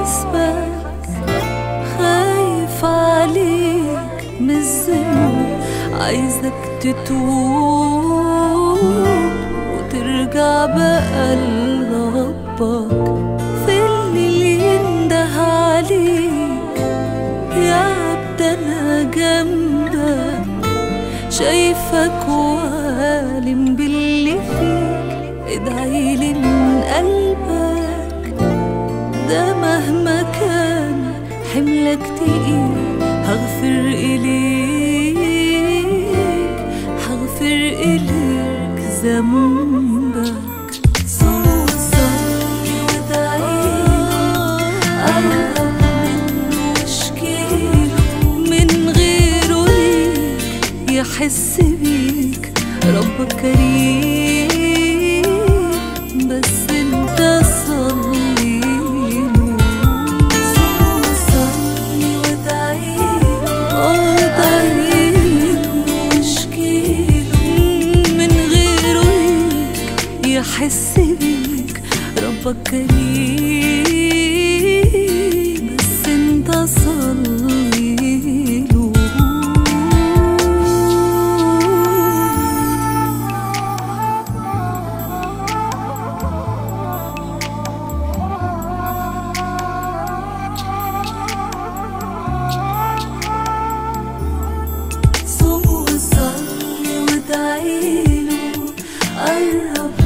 يحاسبك خايف عليك من الذنب. عايزك تتوب وترجع بقى لربك في اللي ينده عليك. يا عبد أنا جنبك. شايفك وعالم باللي فيك. ادعيلي من قلبك. ده مهما كان حملك تقيل هغفر إليك هغفر إليك ذنبك يحس بيك. ربك كريم. فكري بس انت صليله صوم وصلي وادعيله قرب